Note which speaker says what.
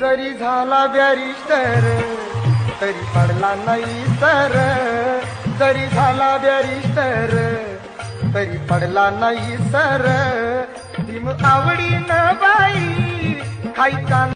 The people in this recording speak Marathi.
Speaker 1: जरी झाला बॅरिस्टर तरी पडला नाही सर. जरी झाला बॅरिस्टर तरी पडला नाही सर. भीम न बाई खायचा